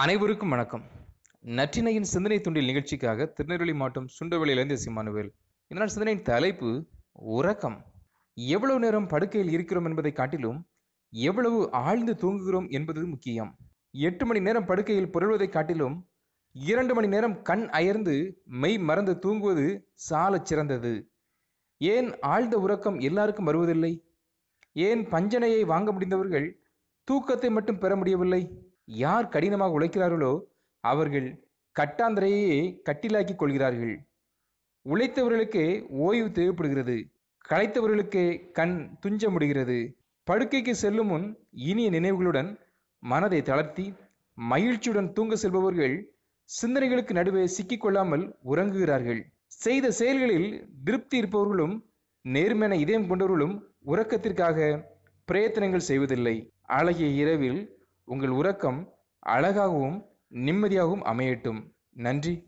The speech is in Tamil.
அனைவருக்கும் வணக்கம். நற்றினையின் சிந்தனை துண்டில் நிகழ்ச்சிக்காக திருநெல்வேலி மாவட்டம் சுண்டவெளியிலிருந்து சிமானுவேல் இதனால் சிந்தனையின் தலைப்பு உறக்கம். எவ்வளவு நேரம் படுக்கையில் இருக்கிறோம் என்பதை காட்டிலும் எவ்வளவு ஆழ்ந்து தூங்குகிறோம் என்பது முக்கியம். எட்டு மணி நேரம் படுக்கையில் புரள்வதை காட்டிலும் இரண்டு மணி நேரம் கண் அயர்ந்து மெய் மறந்து தூங்குவது சாலச் சிறந்தது. ஏன் ஆழ்ந்த உறக்கம் எல்லாருக்கும் வருவதில்லை? ஏன் பஞ்சனையை வாங்க முடிந்தவர்கள் தூக்கத்தை மட்டும் பெற முடியவில்லை? யார் கடினமாக உழைக்கிறார்களோ அவர்கள் கட்டாந்தரையே கட்டிலாக்கி கொள்கிறார்கள். உழைத்தவர்களுக்கே ஓய்வு தேவைப்படுகிறது. களைத்தவர்களுக்கே கண் துஞ்ச முடிகிறது படுக்கைக்கு செல்லும் முன் இனிய நினைவுகளுடன் மனதை தளர்த்தி மகிழ்ச்சியுடன் தூங்க செல்பவர்கள் சிந்தனைகளுக்கு நடுவே சிக்கிக்கொள்ளாமல் உறங்குகிறார்கள். செய்த செயல்களில் திருப்தி இருப்பவர்களும் நேர்மையான இதயம் கொண்டவர்களும் உறக்கத்திற்காக பிரயத்தனங்கள் செய்வதில்லை. அழகிய இரவில் உங்கள் உறக்கம் அழகாகவும் நிம்மதியாகவும் அமையட்டும். நன்றி.